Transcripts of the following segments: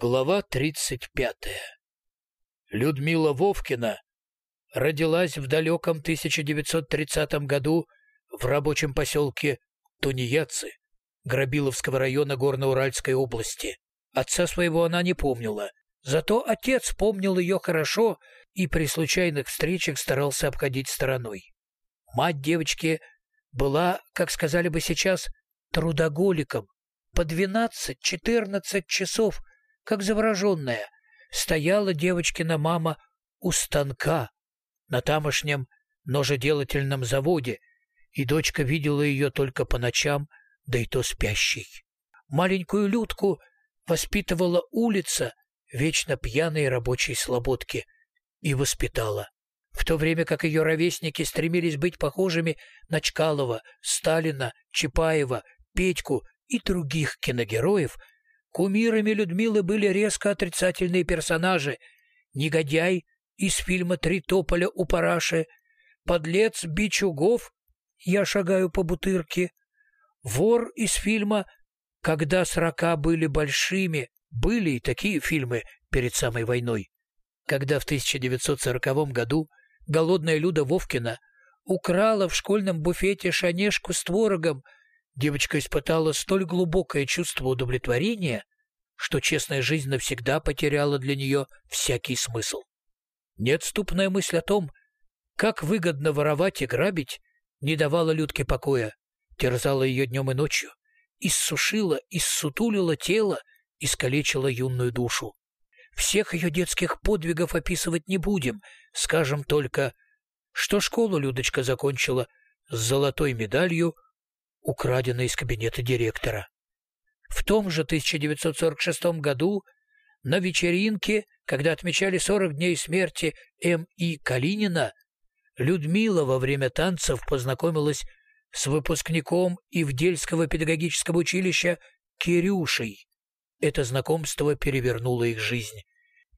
Глава 35. Людмила Вовкина родилась в далеком 1930 году в рабочем поселке Тунеядцы Грабиловского района Горно-Уральской области. Отца своего она не помнила, зато отец помнил ее хорошо и при случайных встречах старался обходить стороной. Мать девочки была, как сказали бы сейчас, трудоголиком. По 12-14 часов – как завороженная, стояла девочкина мама у станка на тамошнем ножеделательном заводе, и дочка видела ее только по ночам, да и то спящей. Маленькую Людку воспитывала улица вечно пьяной рабочей слободки и воспитала. В то время как ее ровесники стремились быть похожими на Чкалова, Сталина, Чапаева, Петьку и других киногероев – Кумирами Людмилы были резко отрицательные персонажи. Негодяй из фильма «Три тополя у параши», подлец Бичугов «Я шагаю по бутырке», вор из фильма «Когда срока были большими», были и такие фильмы перед самой войной. Когда в 1940 году голодная Люда Вовкина украла в школьном буфете шанешку с творогом – Девочка испытала столь глубокое чувство удовлетворения, что честная жизнь навсегда потеряла для нее всякий смысл. Неотступная мысль о том, как выгодно воровать и грабить, не давала Людке покоя, терзала ее днем и ночью, иссушила, иссутулила тело, искалечила юную душу. Всех ее детских подвигов описывать не будем, скажем только, что школу Людочка закончила с золотой медалью украденной из кабинета директора. В том же 1946 году на вечеринке, когда отмечали 40 дней смерти М.И. Калинина, Людмила во время танцев познакомилась с выпускником Ивдельского педагогического училища Кирюшей. Это знакомство перевернуло их жизнь.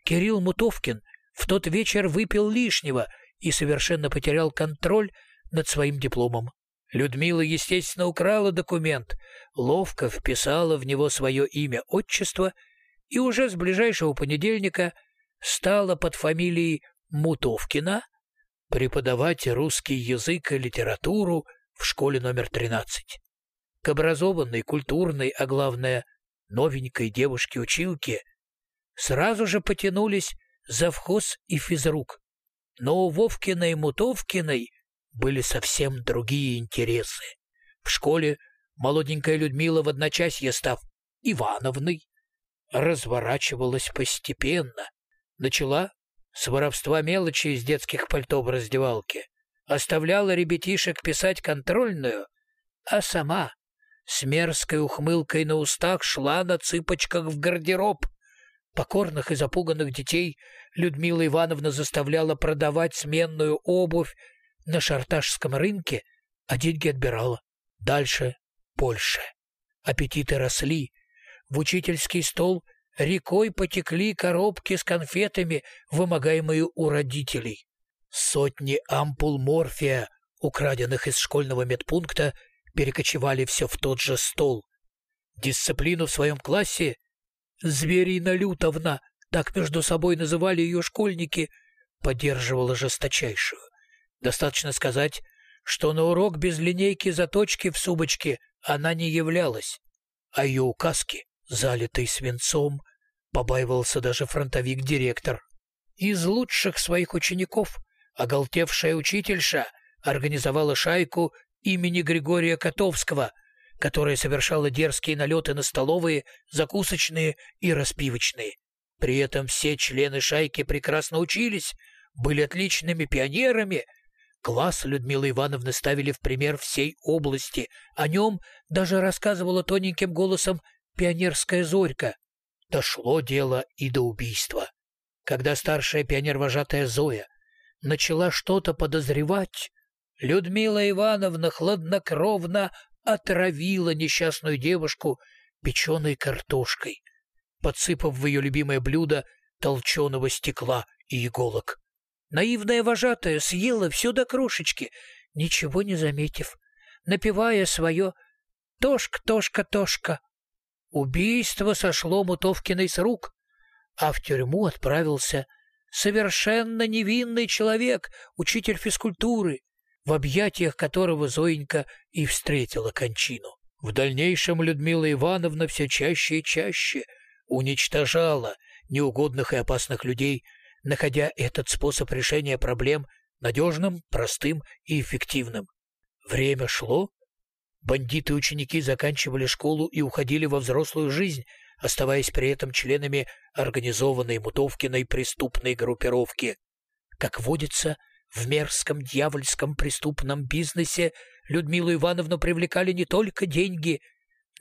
Кирилл Мутовкин в тот вечер выпил лишнего и совершенно потерял контроль над своим дипломом. Людмила, естественно, украла документ, ловко вписала в него свое имя, отчество и уже с ближайшего понедельника стала под фамилией Мутовкина преподавать русский язык и литературу в школе номер 13. К образованной, культурной, а главное, новенькой девушке-училке сразу же потянулись завхоз и физрук. Но у Вовкиной Мутовкиной были совсем другие интересы. В школе молоденькая Людмила в одночасье, став Ивановной, разворачивалась постепенно. Начала с воровства мелочи из детских пальто в раздевалке, оставляла ребятишек писать контрольную, а сама с мерзкой ухмылкой на устах шла на цыпочках в гардероб. Покорных и запуганных детей Людмила Ивановна заставляла продавать сменную обувь на шарташском рынке, а деньги отбирала. Дальше Польша. Аппетиты росли. В учительский стол рекой потекли коробки с конфетами, вымогаемые у родителей. Сотни ампул морфия, украденных из школьного медпункта, перекочевали все в тот же стол. Дисциплину в своем классе «Зверина Лютовна», так между собой называли ее школьники, поддерживала жесточайшую. Достаточно сказать, что на урок без линейки заточки в сумочке она не являлась, а ее указки, залитой свинцом, побаивался даже фронтовик-директор. Из лучших своих учеников оголтевшая учительша организовала шайку имени Григория Котовского, которая совершала дерзкие налеты на столовые, закусочные и распивочные. При этом все члены шайки прекрасно учились, были отличными пионерами — Класс Людмилы Ивановны ставили в пример всей области. О нем даже рассказывала тоненьким голосом пионерская Зорька. Дошло дело и до убийства. Когда старшая пионер-вожатая Зоя начала что-то подозревать, Людмила Ивановна хладнокровно отравила несчастную девушку печеной картошкой, подсыпав в ее любимое блюдо толченого стекла и иголок. Наивная вожатая съела все до крошечки, ничего не заметив, напевая свое «Тошка, Тошка, Тошка». Убийство сошло Мутовкиной с рук. а в тюрьму отправился совершенно невинный человек, учитель физкультуры, в объятиях которого Зоенька и встретила кончину. В дальнейшем Людмила Ивановна все чаще и чаще уничтожала неугодных и опасных людей, находя этот способ решения проблем надежным, простым и эффективным. Время шло, бандиты-ученики заканчивали школу и уходили во взрослую жизнь, оставаясь при этом членами организованной Мутовкиной преступной группировки. Как водится, в мерзком дьявольском преступном бизнесе Людмилу Ивановну привлекали не только деньги,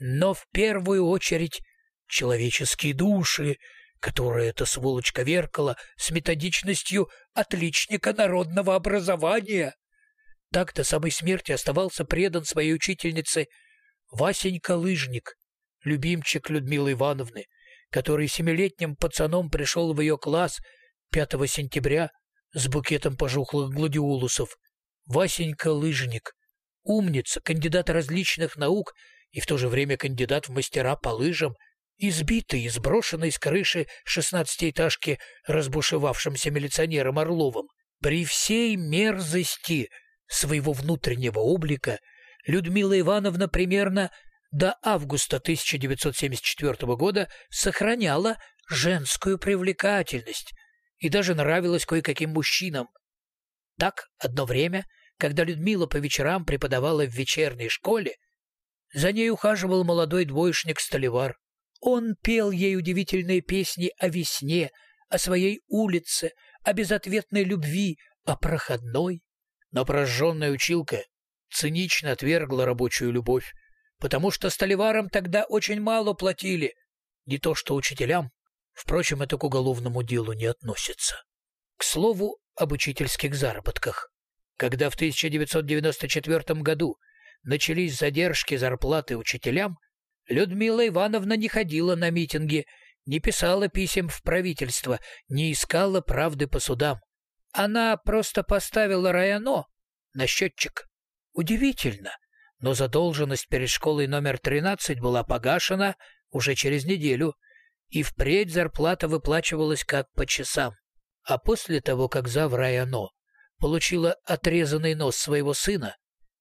но в первую очередь человеческие души, которые эта сволочь коверкала с методичностью отличника народного образования. Так до самой смерти оставался предан своей учительнице Васенька Лыжник, любимчик Людмилы Ивановны, который семилетним пацаном пришел в ее класс 5 сентября с букетом пожухлых гладиолусов. Васенька Лыжник, умница, кандидат различных наук и в то же время кандидат в мастера по лыжам, избитый и сброшенный с крыши шестнадцатиэтажки разбушевавшимся милиционером Орловым. При всей мерзости своего внутреннего облика Людмила Ивановна примерно до августа 1974 года сохраняла женскую привлекательность и даже нравилась кое-каким мужчинам. Так, одно время, когда Людмила по вечерам преподавала в вечерней школе, за ней ухаживал молодой двоечник-столевар. Он пел ей удивительные песни о весне, о своей улице, о безответной любви, о проходной. Но прожженная училка цинично отвергла рабочую любовь, потому что столеварам тогда очень мало платили, не то что учителям. Впрочем, это к уголовному делу не относится. К слову об учительских заработках. Когда в 1994 году начались задержки зарплаты учителям, Людмила Ивановна не ходила на митинги, не писала писем в правительство, не искала правды по судам. Она просто поставила Раяно на счетчик. Удивительно, но задолженность перед школой номер 13 была погашена уже через неделю, и впредь зарплата выплачивалась как по часам. А после того, как зав Раяно получила отрезанный нос своего сына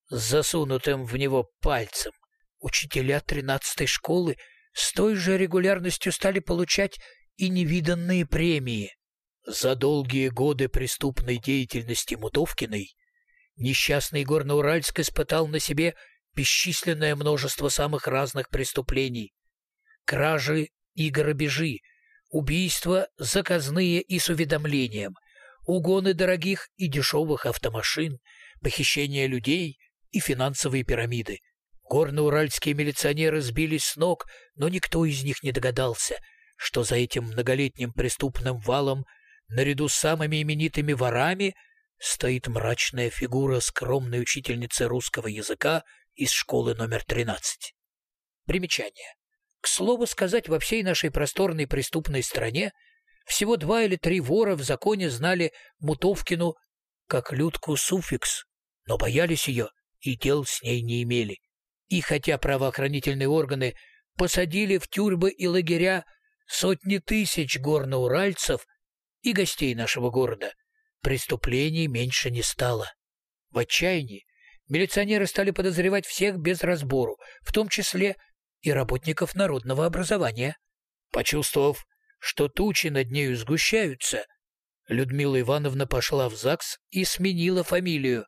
с засунутым в него пальцем, учителя 13-й школы с той же регулярностью стали получать и невиданные премии. За долгие годы преступной деятельности Мутовкиной несчастный Горноуральск испытал на себе бесчисленное множество самых разных преступлений. Кражи и грабежи, убийства заказные и с уведомлением, угоны дорогих и дешевых автомашин, похищение людей и финансовые пирамиды. Горноуральские милиционеры сбились с ног, но никто из них не догадался, что за этим многолетним преступным валом, наряду с самыми именитыми ворами, стоит мрачная фигура скромной учительницы русского языка из школы номер 13. Примечание. К слову сказать, во всей нашей просторной преступной стране всего два или три вора в законе знали Мутовкину как Людку суффикс, но боялись ее и дел с ней не имели. И хотя правоохранительные органы посадили в тюрьмы и лагеря сотни тысяч горноуральцев и гостей нашего города, преступлений меньше не стало. В отчаянии Милиционеры стали подозревать всех без разбору, в том числе и работников народного образования. Почувствовав, что тучи над нею сгущаются, Людмила Ивановна пошла в ЗАГС и сменила фамилию.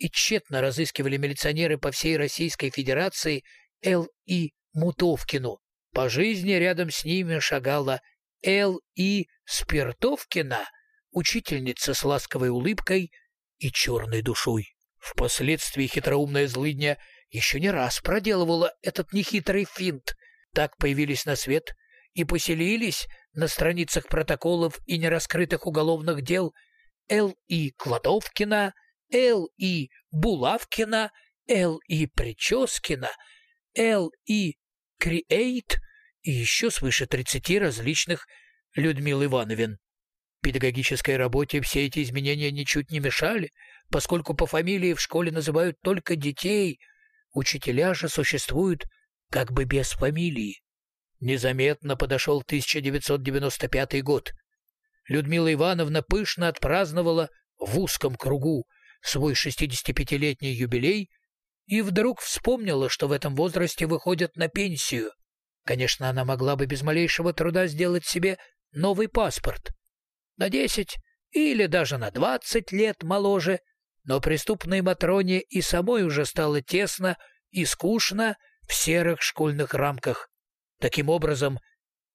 И тщетно разыскивали милиционеры по всей Российской Федерации Л.И. Мутовкину. По жизни рядом с ними шагала Л.И. Спиртовкина, учительница с ласковой улыбкой и черной душой. Впоследствии хитроумная злыдня еще не раз проделывала этот нехитрый финт. Так появились на свет и поселились на страницах протоколов и нераскрытых уголовных дел Л.И. Кладовкина, Л.И. Булавкина, Л.И. Прическина, Л.И. Креейт и еще свыше 30 различных Людмил Ивановин. Педагогической работе все эти изменения ничуть не мешали, поскольку по фамилии в школе называют только детей, учителя же существуют как бы без фамилии. Незаметно подошел 1995 год. Людмила Ивановна пышно отпраздновала в узком кругу свой 65-летний юбилей и вдруг вспомнила, что в этом возрасте выходят на пенсию. Конечно, она могла бы без малейшего труда сделать себе новый паспорт. На 10 или даже на 20 лет моложе, но преступной Матроне и самой уже стало тесно и скучно в серых школьных рамках. Таким образом,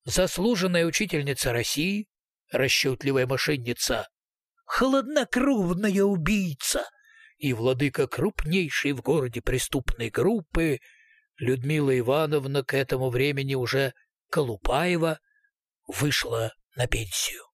заслуженная учительница России, расчетливая мошенница, холоднокровная убийца и владыка крупнейшей в городе преступной группы Людмила Ивановна к этому времени уже Колупаева вышла на пенсию.